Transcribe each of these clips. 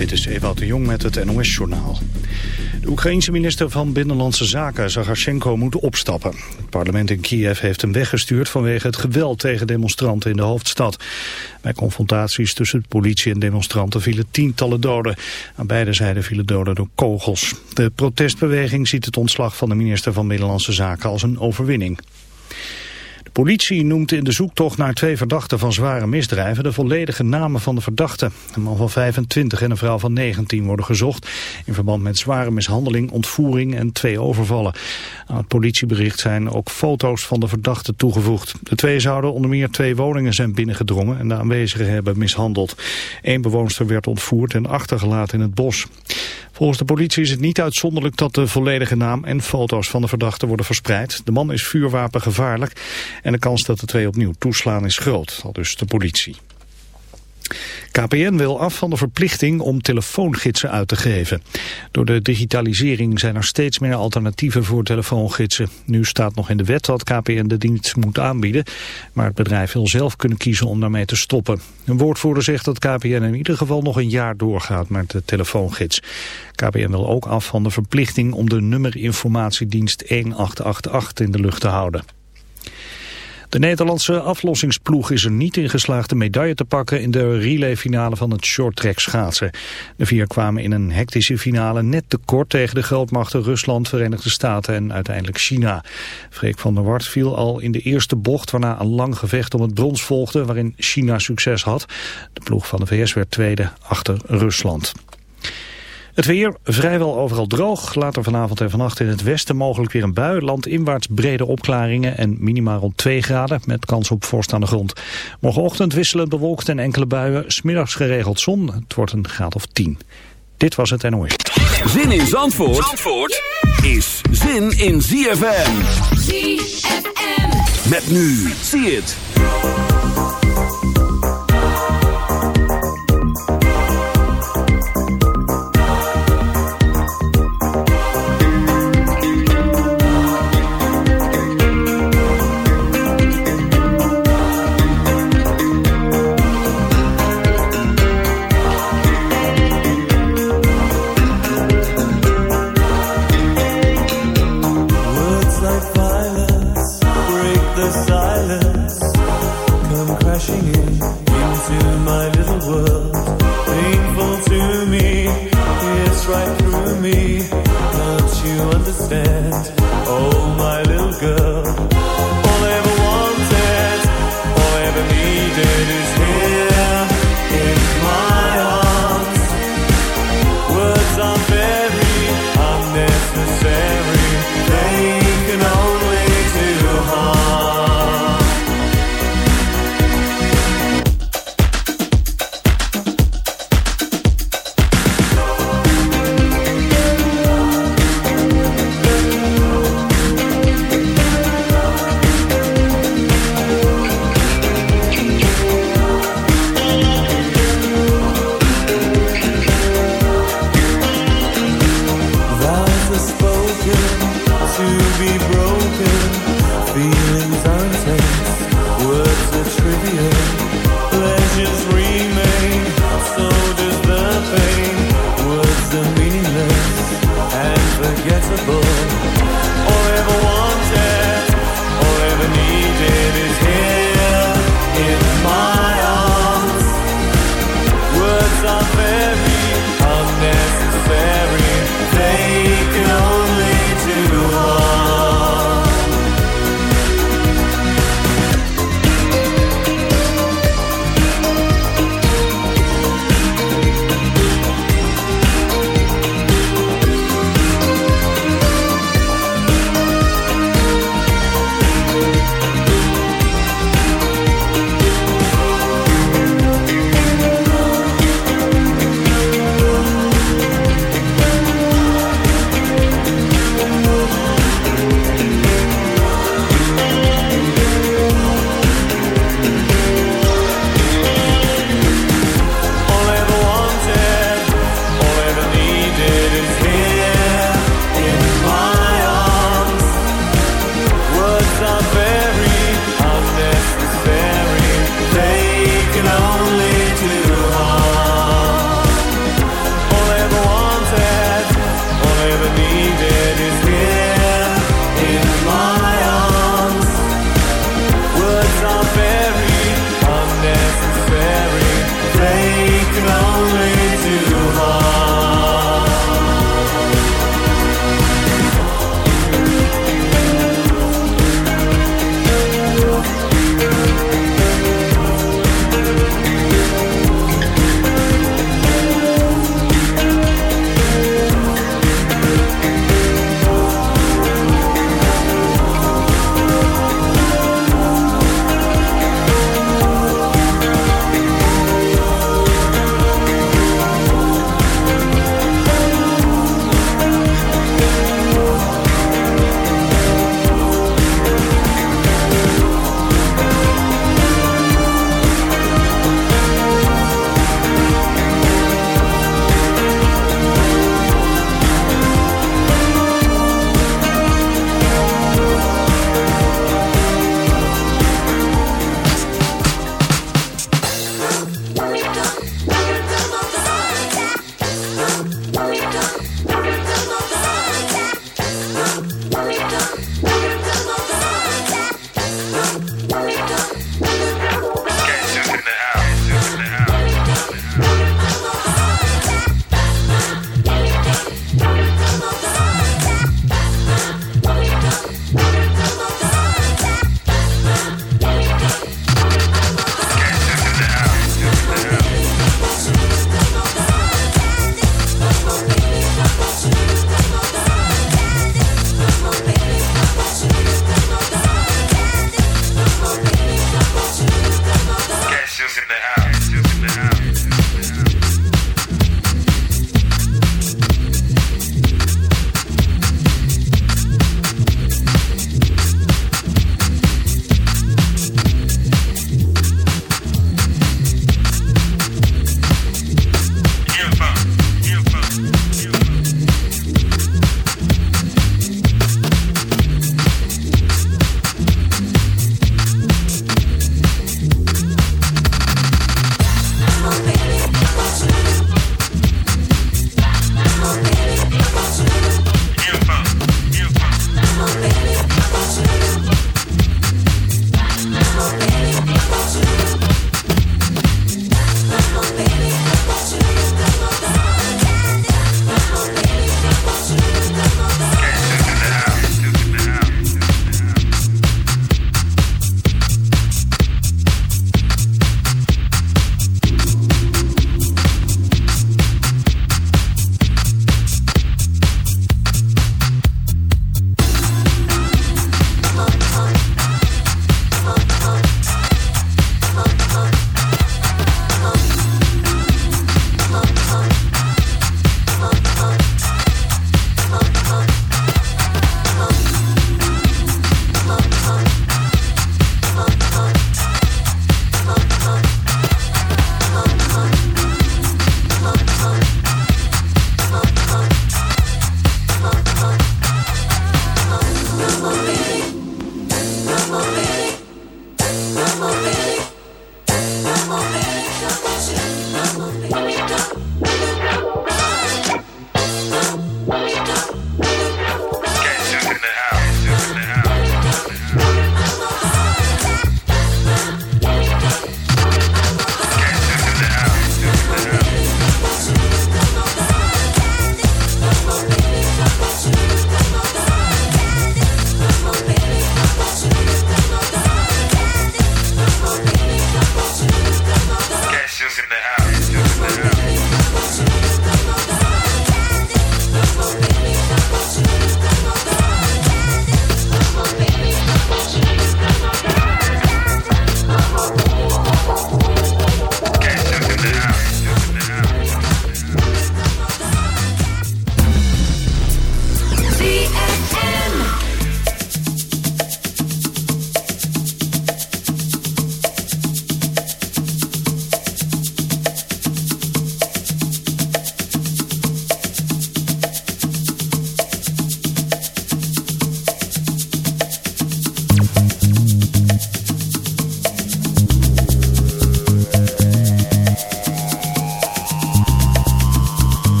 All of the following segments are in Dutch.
Dit is Ewout de Jong met het NOS-journaal. De Oekraïense minister van Binnenlandse Zaken, Zagarchenko, moet opstappen. Het parlement in Kiev heeft hem weggestuurd vanwege het geweld tegen demonstranten in de hoofdstad. Bij confrontaties tussen politie en demonstranten vielen tientallen doden. Aan beide zijden vielen doden door kogels. De protestbeweging ziet het ontslag van de minister van Binnenlandse Zaken als een overwinning. Politie noemt in de zoektocht naar twee verdachten van zware misdrijven de volledige namen van de verdachten. Een man van 25 en een vrouw van 19 worden gezocht in verband met zware mishandeling, ontvoering en twee overvallen. Aan het politiebericht zijn ook foto's van de verdachten toegevoegd. De twee zouden onder meer twee woningen zijn binnengedrongen en de aanwezigen hebben mishandeld. Eén bewoonster werd ontvoerd en achtergelaten in het bos. Volgens de politie is het niet uitzonderlijk dat de volledige naam en foto's van de verdachte worden verspreid. De man is vuurwapengevaarlijk en de kans dat de twee opnieuw toeslaan is groot, al dus de politie. KPN wil af van de verplichting om telefoongidsen uit te geven. Door de digitalisering zijn er steeds meer alternatieven voor telefoongidsen. Nu staat nog in de wet dat KPN de dienst moet aanbieden, maar het bedrijf wil zelf kunnen kiezen om daarmee te stoppen. Een woordvoerder zegt dat KPN in ieder geval nog een jaar doorgaat met de telefoongids. KPN wil ook af van de verplichting om de nummerinformatiedienst 1888 in de lucht te houden. De Nederlandse aflossingsploeg is er niet in geslaagd de medaille te pakken in de relayfinale van het shorttrack schaatsen. De vier kwamen in een hectische finale net tekort tegen de grootmachten Rusland, Verenigde Staten en uiteindelijk China. Freek van der Wart viel al in de eerste bocht waarna een lang gevecht om het brons volgde waarin China succes had. De ploeg van de VS werd tweede achter Rusland. Het weer vrijwel overal droog. Later vanavond en vannacht in het westen mogelijk weer een bui. Landinwaarts brede opklaringen en minimaal rond 2 graden met kans op vorst aan de grond. Morgenochtend wisselend bewolkt en enkele buien. Smiddags geregeld zon. Het wordt een graad of 10. Dit was het NOS. Zin in Zandvoort, Zandvoort is zin in ZFM. ZFM. Met nu. Zie het.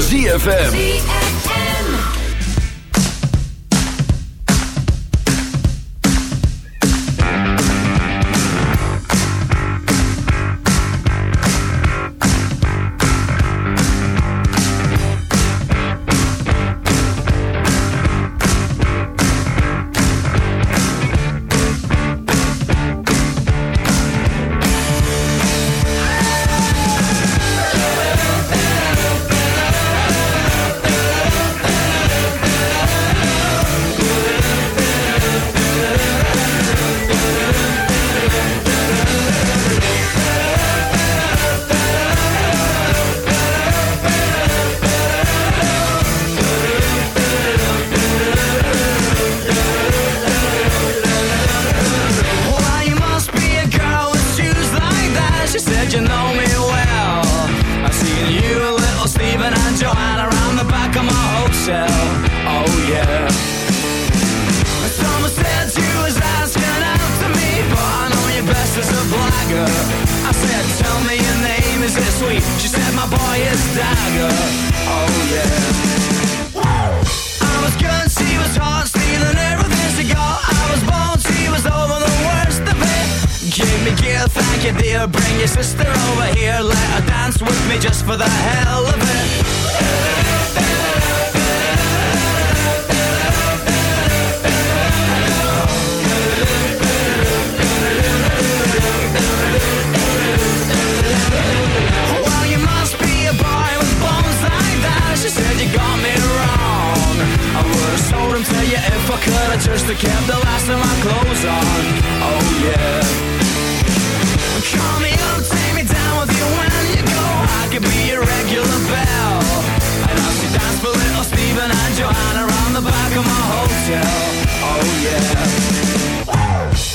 ZFM. Oh yeah.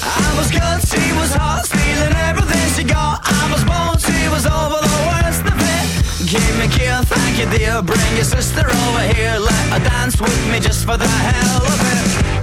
I was good, she was hot, stealing everything she got. I was she was over the me thank you dear. Bring your sister over here, let her dance with me just for the hell of it.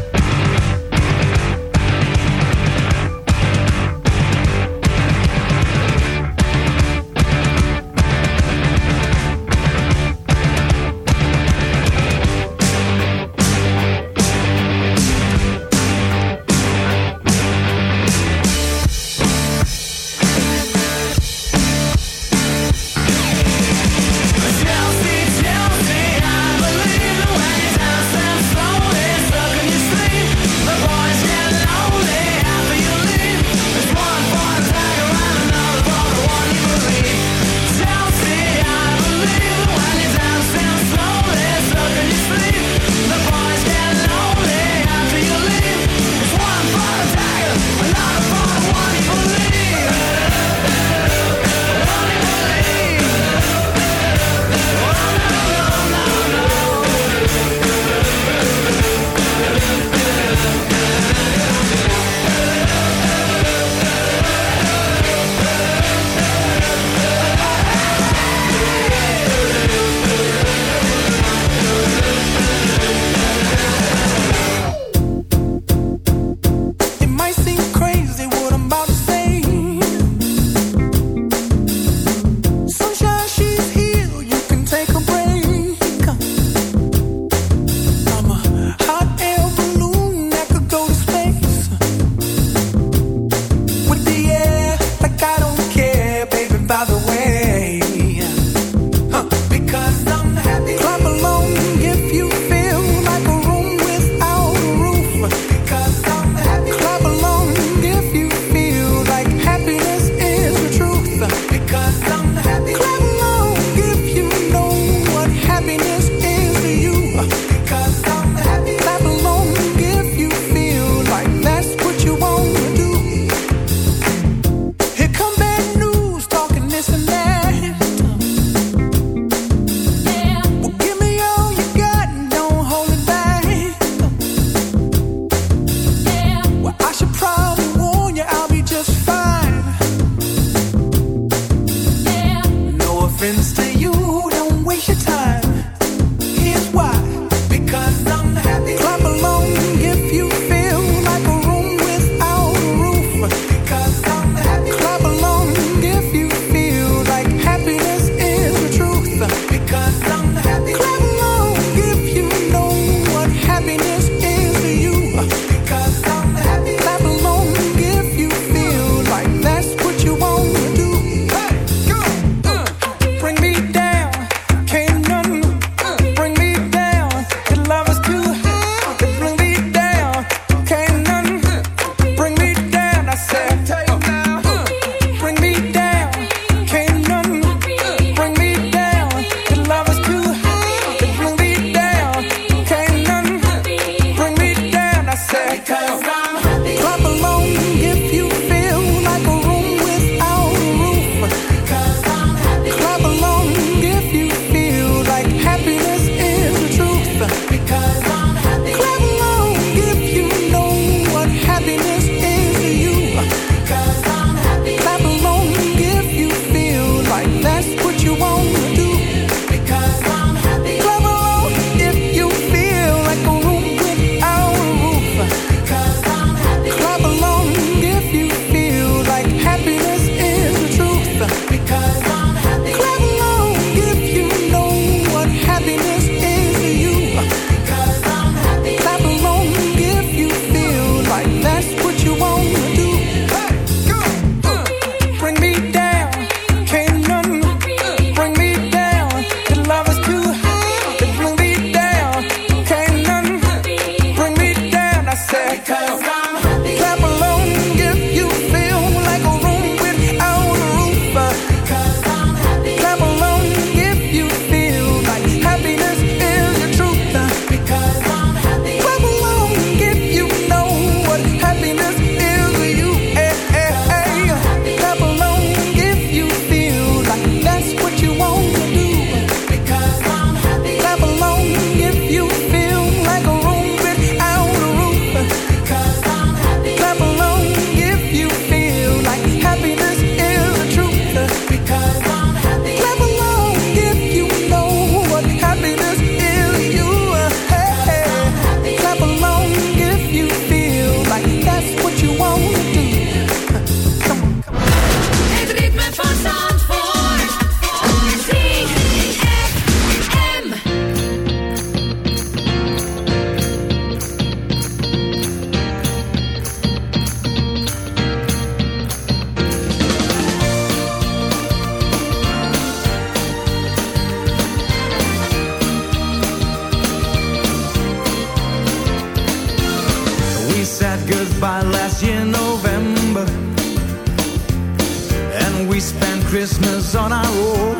by the way Christmas on our own.